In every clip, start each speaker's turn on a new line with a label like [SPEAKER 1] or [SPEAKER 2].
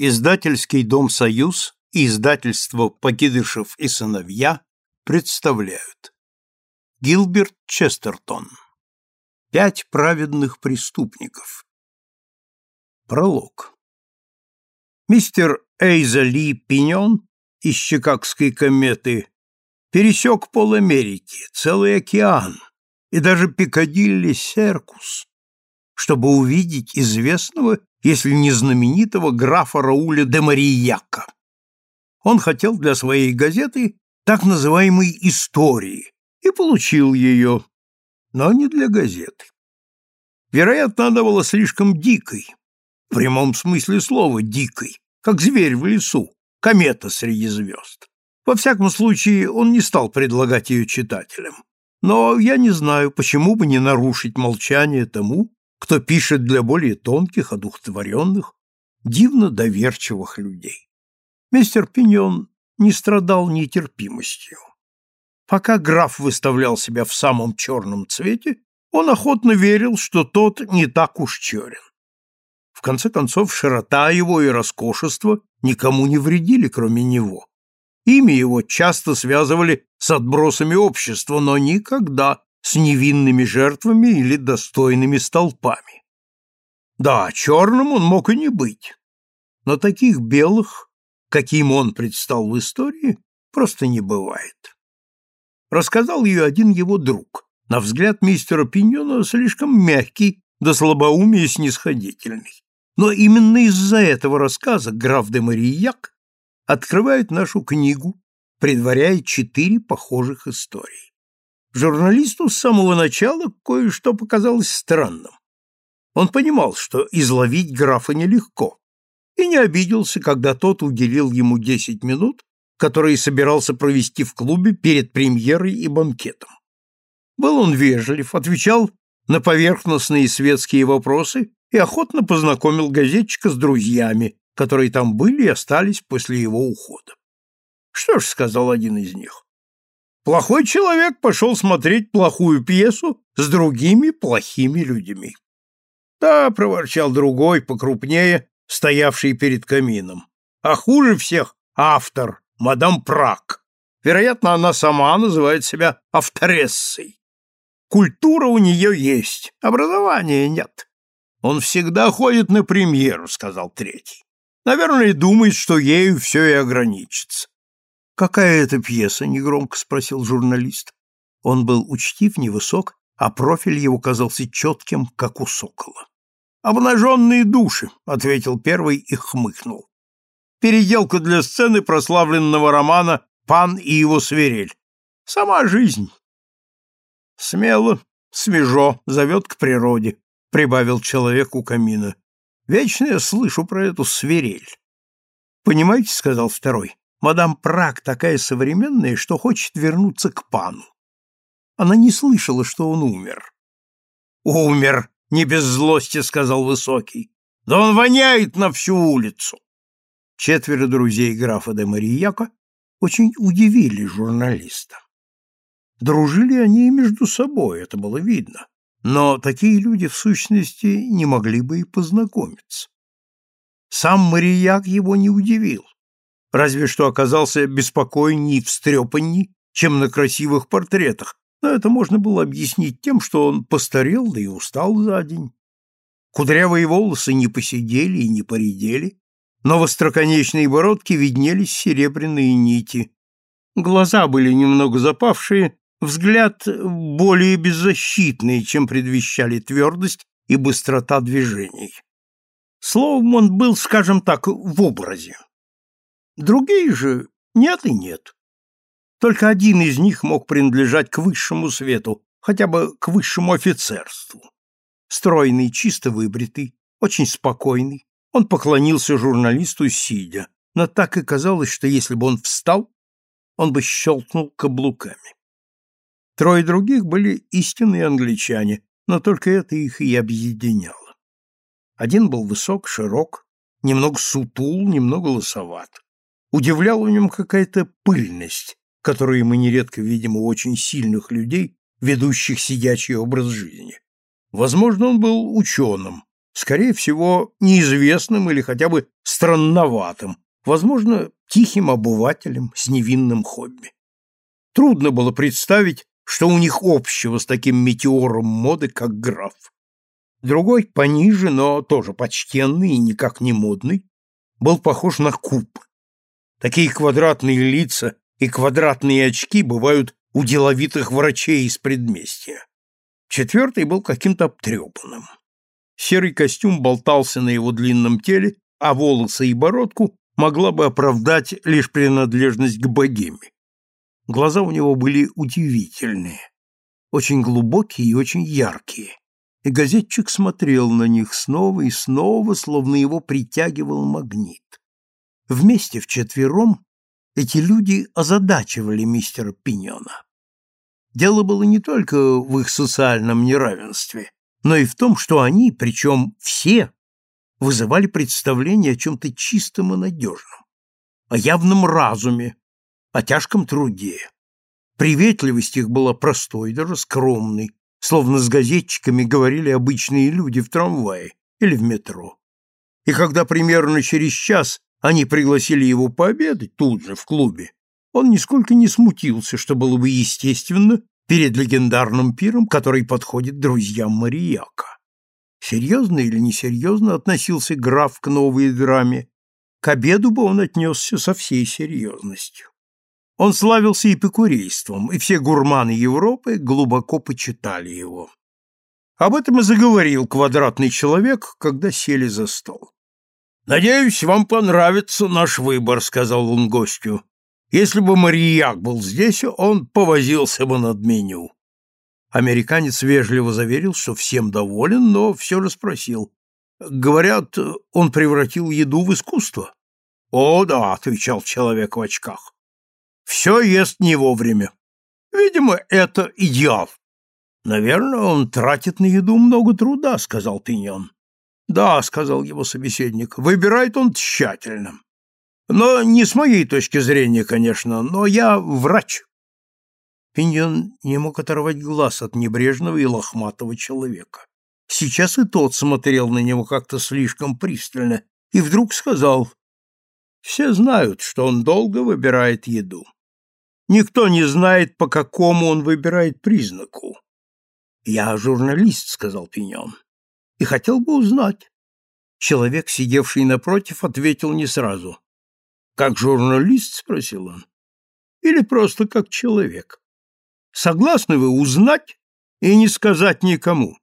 [SPEAKER 1] Издательский дом «Союз» и издательство «Покидышев и сыновья» представляют. Гилберт Честертон. Пять праведных преступников. Пролог. Мистер Эйза Ли Пиньон из Чикагской кометы пересек пол Америки, целый океан и даже Пикадилли Серкус, чтобы увидеть известного если не знаменитого графа Рауля де Марияка. Он хотел для своей газеты так называемой истории и получил ее, но не для газеты. Вероятно, она была слишком дикой, в прямом смысле слова дикой, как зверь в лесу, комета среди звезд. Во всяком случае, он не стал предлагать ее читателям. Но я не знаю, почему бы не нарушить молчание тому, кто пишет для более тонких, одухотворенных, дивно доверчивых людей. Мистер Пиньон не страдал нетерпимостью. Пока граф выставлял себя в самом черном цвете, он охотно верил, что тот не так уж черен. В конце концов, широта его и роскошество никому не вредили, кроме него. Имя его часто связывали с отбросами общества, но никогда с невинными жертвами или достойными столпами. Да, черным он мог и не быть, но таких белых, каким он предстал в истории, просто не бывает. Рассказал ее один его друг, на взгляд мистера Пиньона слишком мягкий, до слабоумия снисходительный. Но именно из-за этого рассказа граф де Марияк открывает нашу книгу, предваряя четыре похожих истории. Журналисту с самого начала кое-что показалось странным. Он понимал, что изловить графа нелегко, и не обиделся, когда тот уделил ему десять минут, которые собирался провести в клубе перед премьерой и банкетом. Был он вежлив, отвечал на поверхностные светские вопросы и охотно познакомил газетчика с друзьями, которые там были и остались после его ухода. «Что ж», — сказал один из них, Плохой человек пошел смотреть плохую пьесу с другими плохими людьми. Да, проворчал другой, покрупнее, стоявший перед камином. А хуже всех автор, мадам Прак. Вероятно, она сама называет себя авторессой. Культура у нее есть, образования нет. Он всегда ходит на премьеру, сказал третий. Наверное, думает, что ею все и ограничится. «Какая это пьеса?» — негромко спросил журналист. Он был учтив, невысок, а профиль его казался четким, как у сокола. «Обнаженные души», — ответил первый и хмыкнул. «Переделка для сцены прославленного романа «Пан и его свирель». Сама жизнь». «Смело, свежо, зовет к природе», — прибавил человек у камина. «Вечно я слышу про эту свирель». «Понимаете», — сказал второй, Мадам Прак такая современная, что хочет вернуться к пану. Она не слышала, что он умер. «Умер!» — не без злости сказал Высокий. «Да он воняет на всю улицу!» Четверо друзей графа де Марияка очень удивили журналиста. Дружили они и между собой, это было видно. Но такие люди, в сущности, не могли бы и познакомиться. Сам Марияк его не удивил разве что оказался беспокойней и встрепанней, чем на красивых портретах, но это можно было объяснить тем, что он постарел да и устал за день. Кудрявые волосы не посидели и не поредели, но в остроконечной бородке виднелись серебряные нити. Глаза были немного запавшие, взгляд более беззащитный, чем предвещали твердость и быстрота движений. Словом, он был, скажем так, в образе. Другие же нет и нет. Только один из них мог принадлежать к высшему свету, хотя бы к высшему офицерству. Стройный, чисто выбритый, очень спокойный, он поклонился журналисту сидя, но так и казалось, что если бы он встал, он бы щелкнул каблуками. Трое других были истинные англичане, но только это их и объединяло. Один был высок, широк, немного сутул, немного лысоват. Удивляла в нем какая-то пыльность, которую мы нередко видим у очень сильных людей, ведущих сидячий образ жизни. Возможно, он был ученым, скорее всего, неизвестным или хотя бы странноватым, возможно, тихим обывателем с невинным хобби. Трудно было представить, что у них общего с таким метеором моды, как граф. Другой, пониже, но тоже почтенный и никак не модный, был похож на куб. Такие квадратные лица и квадратные очки бывают у деловитых врачей из предместья. Четвертый был каким-то обтрепанным. Серый костюм болтался на его длинном теле, а волосы и бородку могла бы оправдать лишь принадлежность к богеме. Глаза у него были удивительные, очень глубокие и очень яркие, и газетчик смотрел на них снова и снова, словно его притягивал магнит. Вместе вчетвером эти люди озадачивали мистера Пиньона. Дело было не только в их социальном неравенстве, но и в том, что они, причем все, вызывали представление о чем-то чистом и надежном, о явном разуме, о тяжком труде. Приветливость их была простой, даже скромной, словно с газетчиками говорили обычные люди в трамвае или в метро. И когда примерно через час они пригласили его пообедать тут же, в клубе, он нисколько не смутился, что было бы естественно перед легендарным пиром, который подходит друзьям Марияка. Серьезно или несерьезно относился граф к новой драме, к обеду бы он отнесся со всей серьезностью. Он славился эпикурейством, и все гурманы Европы глубоко почитали его. Об этом и заговорил квадратный человек, когда сели за стол. «Надеюсь, вам понравится наш выбор», — сказал он гостю. Если бы Марияк был здесь, он повозился бы над меню. Американец вежливо заверил, что всем доволен, но все же спросил. Говорят, он превратил еду в искусство. О, да, отвечал человек в очках. Все ест не вовремя. Видимо, это идеал. Наверное, он тратит на еду много труда, сказал Пиньон. Да, сказал его собеседник, выбирает он тщательно. Но не с моей точки зрения, конечно, но я врач. Пиньон не мог оторвать глаз от небрежного и лохматого человека. Сейчас и тот смотрел на него как-то слишком пристально и вдруг сказал, «Все знают, что он долго выбирает еду. Никто не знает, по какому он выбирает признаку». «Я журналист», — сказал Пиньон, — «и хотел бы узнать». Человек, сидевший напротив, ответил не сразу. Как журналист, спросил он. Или просто как человек? Согласны вы узнать и не сказать никому?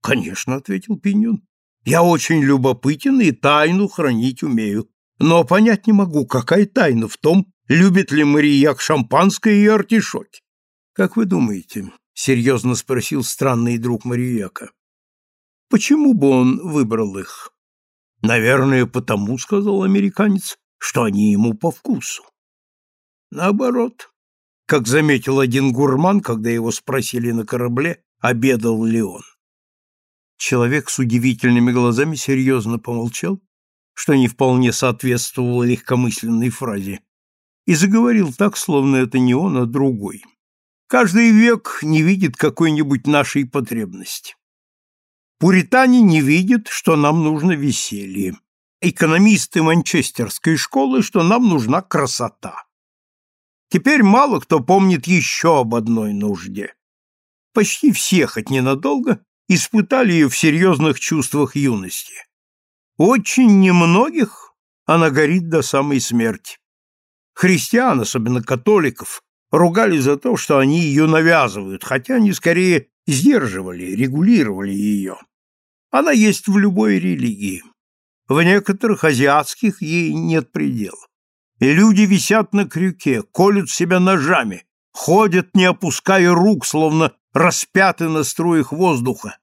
[SPEAKER 1] Конечно, ответил Пиньон. Я очень любопытен и тайну хранить умею, но понять не могу, какая тайна в том, любит ли Марияк шампанское и артишоки. Как вы думаете, серьезно спросил странный друг Марияка. Почему бы он выбрал их? Наверное, потому, сказал американец, что они ему по вкусу. Наоборот, как заметил один гурман, когда его спросили на корабле, обедал ли он. Человек с удивительными глазами серьезно помолчал, что не вполне соответствовало легкомысленной фразе, и заговорил так, словно это не он, а другой. Каждый век не видит какой-нибудь нашей потребности. Пуритане не видят, что нам нужно веселье экономисты Манчестерской школы, что нам нужна красота. Теперь мало кто помнит еще об одной нужде. Почти все, хоть ненадолго, испытали ее в серьезных чувствах юности. Очень немногих она горит до самой смерти. Христиан, особенно католиков, ругали за то, что они ее навязывают, хотя они скорее сдерживали, регулировали ее. Она есть в любой религии. В некоторых азиатских ей нет предела. И люди висят на крюке, колют себя ножами, ходят, не опуская рук, словно распяты на струях воздуха.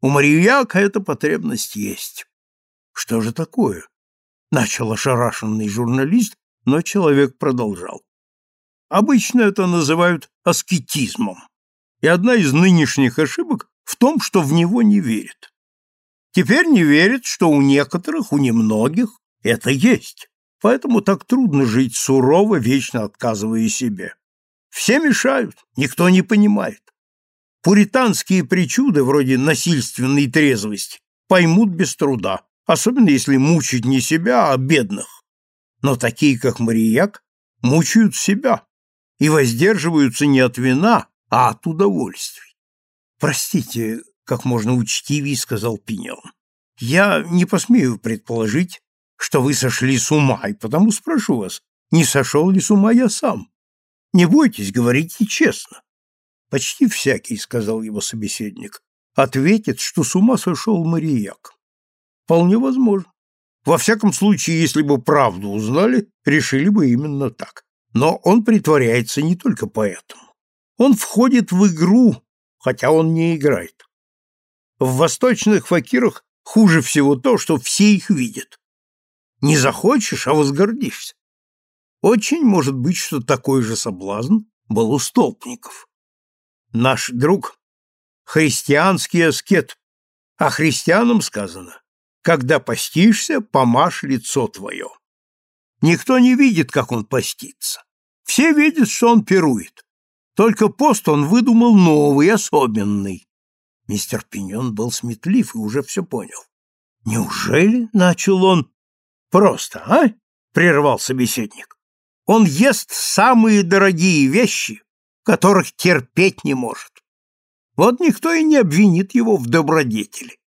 [SPEAKER 1] У Марияка эта потребность есть. Что же такое? Начал ошарашенный журналист, но человек продолжал. Обычно это называют аскетизмом. И одна из нынешних ошибок в том, что в него не верят. Теперь не верит, что у некоторых, у немногих это есть. Поэтому так трудно жить сурово, вечно отказывая себе. Все мешают, никто не понимает. Пуританские причуды, вроде насильственной трезвости, поймут без труда, особенно если мучить не себя, а бедных. Но такие, как Марияк, мучают себя и воздерживаются не от вина, а от удовольствий. Простите, как можно учтивее сказал Пиньон. Я не посмею предположить, что вы сошли с ума, и потому спрошу вас, не сошел ли с ума я сам? Не бойтесь, говорите честно. Почти всякий, сказал его собеседник, ответит, что с ума сошел Марияк. Вполне возможно. Во всяком случае, если бы правду узнали, решили бы именно так. Но он притворяется не только поэтому. Он входит в игру, хотя он не играет. В восточных факирах хуже всего то, что все их видят. Не захочешь, а возгордишься. Очень может быть, что такой же соблазн был у столпников. Наш друг — христианский аскет, а христианам сказано, когда постишься, помажь лицо твое. Никто не видит, как он постится. Все видят, что он пирует. Только пост он выдумал новый, особенный. Мистер Пиньон был сметлив и уже все понял. «Неужели?» — начал он. «Просто, а?» — прервал собеседник. «Он ест самые дорогие вещи, которых терпеть не может. Вот никто и не обвинит его в добродетели.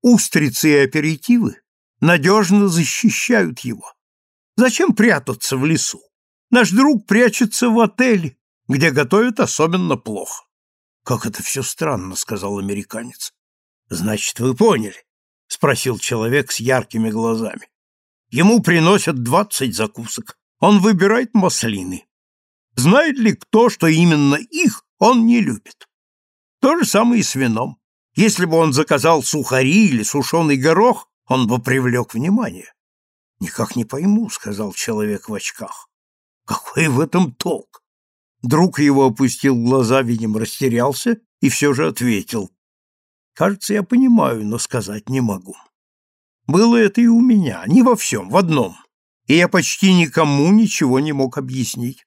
[SPEAKER 1] Устрицы и аперитивы надежно защищают его. Зачем прятаться в лесу? Наш друг прячется в отеле, где готовят особенно плохо. Как это все странно, сказал американец. Значит, вы поняли, спросил человек с яркими глазами. Ему приносят двадцать закусок. Он выбирает маслины. Знает ли кто, что именно их он не любит? То же самое и с вином. Если бы он заказал сухари или сушеный горох, он бы привлек внимание. Никак не пойму, сказал человек в очках. Какой в этом толк? Друг его опустил глаза, видимо, растерялся и все же ответил. Кажется, я понимаю, но сказать не могу. Было это и у меня, не во всем, в одном. И я почти никому ничего не мог объяснить.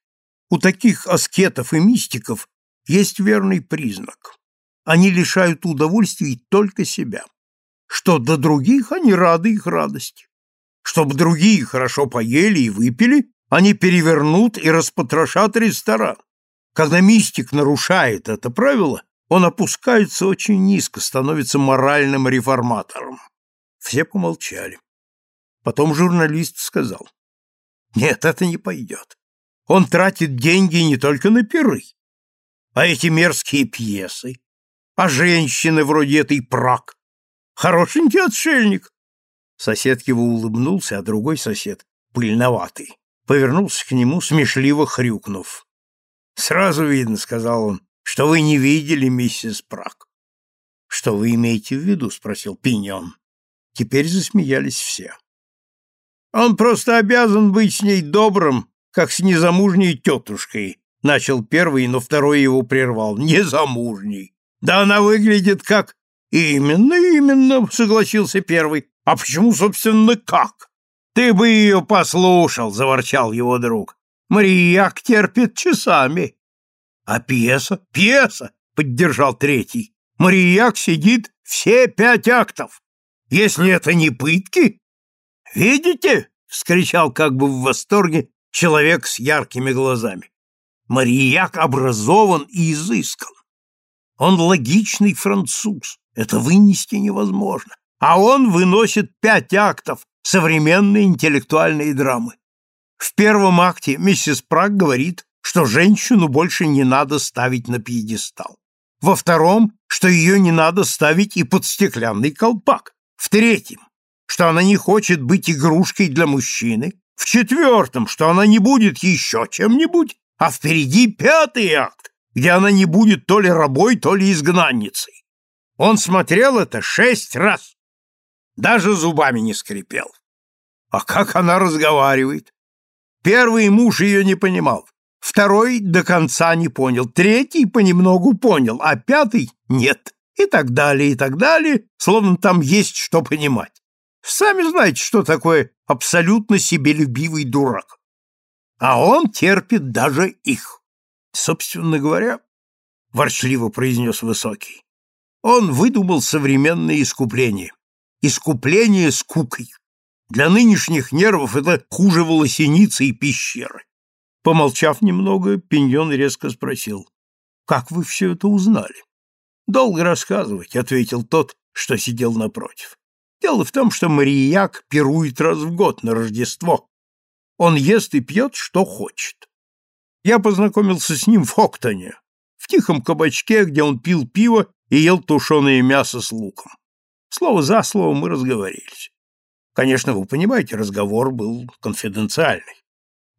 [SPEAKER 1] У таких аскетов и мистиков есть верный признак. Они лишают удовольствий только себя. Что до других, они рады их радости. Чтобы другие хорошо поели и выпили, они перевернут и распотрошат ресторан. Когда мистик нарушает это правило, он опускается очень низко, становится моральным реформатором. Все помолчали. Потом журналист сказал, «Нет, это не пойдет. Он тратит деньги не только на пиры, а эти мерзкие пьесы, а женщины вроде этой прак. Хорошенький отшельник». Сосед его улыбнулся, а другой сосед, пыльноватый, повернулся к нему, смешливо хрюкнув. «Сразу видно», — сказал он, — «что вы не видели миссис Прак». «Что вы имеете в виду?» — спросил Пиньон. Теперь засмеялись все. «Он просто обязан быть с ней добрым, как с незамужней тетушкой», — начал первый, но второй его прервал. «Незамужней! Да она выглядит как...» «Именно, именно», — согласился первый. «А почему, собственно, как?» «Ты бы ее послушал», — заворчал его друг. «Марияк терпит часами». «А пьеса?» «Пьеса», — поддержал третий. «Марияк сидит все пять актов. Если это не пытки...» «Видите?» — вскричал как бы в восторге человек с яркими глазами. «Марияк образован и изыскан. Он логичный француз. Это вынести невозможно. А он выносит пять актов современной интеллектуальной драмы. В первом акте миссис Праг говорит, что женщину больше не надо ставить на пьедестал. Во втором, что ее не надо ставить и под стеклянный колпак. В третьем, что она не хочет быть игрушкой для мужчины. В четвертом, что она не будет еще чем-нибудь. А впереди пятый акт, где она не будет то ли рабой, то ли изгнанницей. Он смотрел это шесть раз. Даже зубами не скрипел. А как она разговаривает? Первый муж ее не понимал, второй до конца не понял, третий понемногу понял, а пятый — нет. И так далее, и так далее, словно там есть что понимать. Сами знаете, что такое абсолютно себелюбивый дурак. А он терпит даже их. Собственно говоря, ворчливо произнес Высокий, он выдумал современное искупление искупление скукой. Для нынешних нервов это хуже волосеницы и пещеры. Помолчав немного, Пиньон резко спросил, «Как вы все это узнали?» «Долго рассказывать», — ответил тот, что сидел напротив. «Дело в том, что Марияк пирует раз в год на Рождество. Он ест и пьет, что хочет. Я познакомился с ним в Хоктоне, в тихом кабачке, где он пил пиво и ел тушеное мясо с луком. Слово за слово мы разговорились. Конечно, вы понимаете, разговор был конфиденциальный.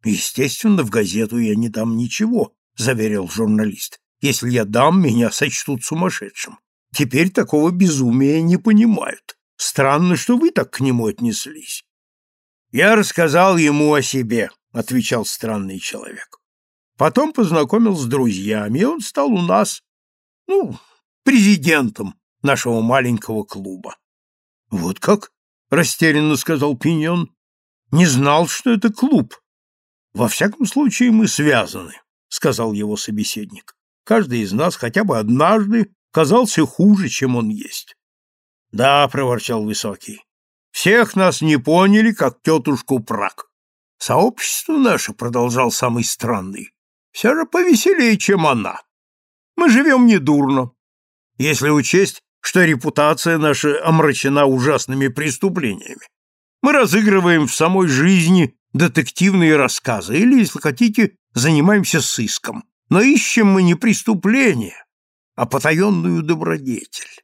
[SPEAKER 1] Естественно, в газету я не дам ничего, заверил журналист. Если я дам, меня сочтут сумасшедшим. Теперь такого безумия не понимают. Странно, что вы так к нему отнеслись. Я рассказал ему о себе, отвечал странный человек. Потом познакомил с друзьями, и он стал у нас, ну, президентом нашего маленького клуба. Вот как? растерянно сказал Пиньон. Не знал, что это клуб. Во всяком случае, мы связаны, сказал его собеседник. Каждый из нас хотя бы однажды казался хуже, чем он есть. Да, проворчал Высокий. Всех нас не поняли, как тетушку Прак. Сообщество наше, продолжал самый странный, все же повеселее, чем она. Мы живем недурно, если учесть, что репутация наша омрачена ужасными преступлениями. Мы разыгрываем в самой жизни детективные рассказы или, если хотите, занимаемся сыском. Но ищем мы не преступление, а потаенную добродетель.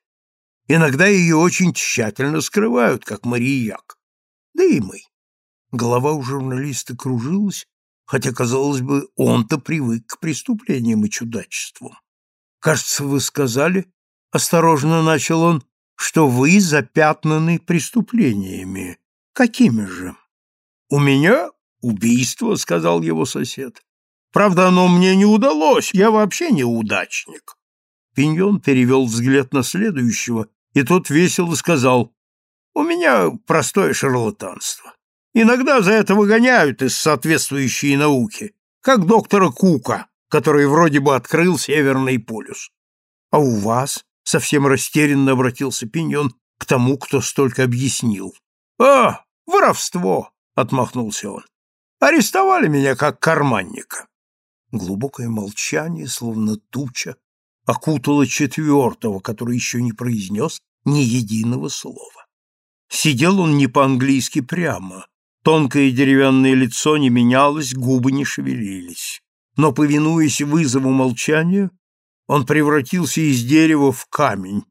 [SPEAKER 1] Иногда ее очень тщательно скрывают, как Марияк. Да и мы. Голова у журналиста кружилась, хотя, казалось бы, он-то привык к преступлениям и чудачествам. «Кажется, вы сказали, — осторожно начал он, — что вы запятнаны преступлениями. Какими же?» «У меня убийство», — сказал его сосед. «Правда, оно мне не удалось, я вообще неудачник». Пиньон перевел взгляд на следующего, и тот весело сказал, «У меня простое шарлатанство. Иногда за это выгоняют из соответствующей науки, как доктора Кука, который вроде бы открыл Северный полюс. А у вас, совсем растерянно обратился Пиньон к тому, кто столько объяснил. А, воровство, отмахнулся он. Арестовали меня как карманника. Глубокое молчание, словно туча, окутало четвертого, который еще не произнес ни единого слова. Сидел он не по-английски прямо, Тонкое деревянное лицо не менялось, губы не шевелились. Но, повинуясь вызову молчания, он превратился из дерева в камень.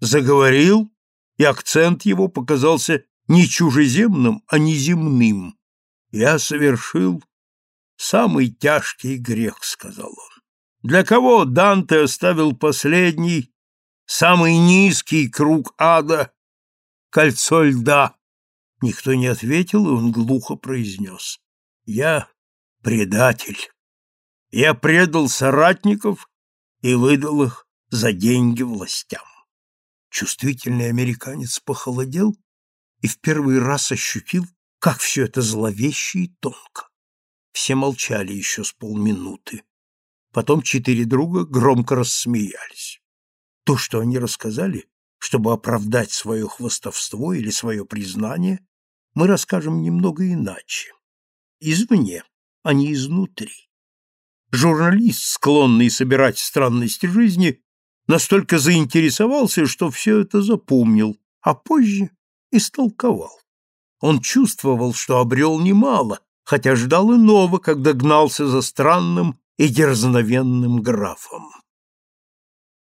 [SPEAKER 1] Заговорил, и акцент его показался не чужеземным, а неземным. «Я совершил самый тяжкий грех», — сказал он. «Для кого Данте оставил последний, самый низкий круг ада, кольцо льда?» Никто не ответил, и он глухо произнес. «Я предатель. Я предал соратников и выдал их за деньги властям». Чувствительный американец похолодел и в первый раз ощутил, как все это зловеще и тонко. Все молчали еще с полминуты. Потом четыре друга громко рассмеялись. То, что они рассказали, чтобы оправдать свое хвостовство или свое признание, мы расскажем немного иначе. Извне, а не изнутри. Журналист, склонный собирать странности жизни, настолько заинтересовался, что все это запомнил, а позже истолковал. Он чувствовал, что обрел немало, хотя ждал иного, когда гнался за странным и дерзновенным графом.